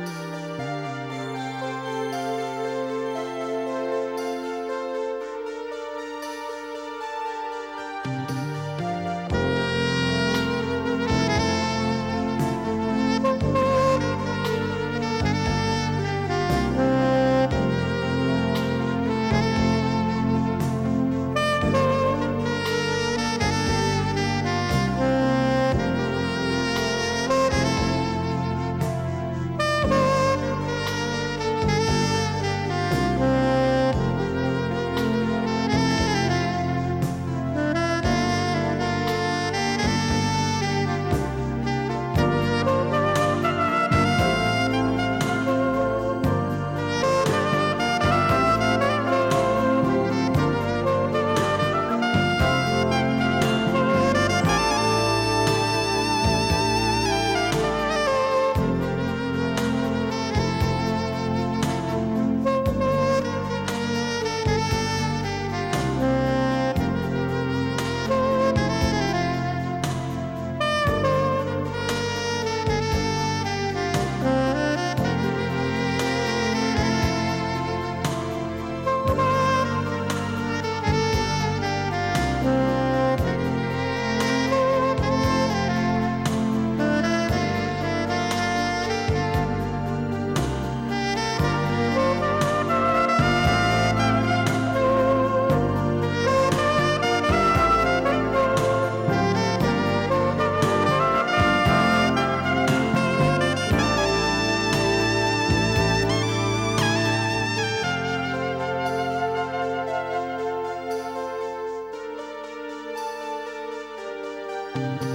you. Bye.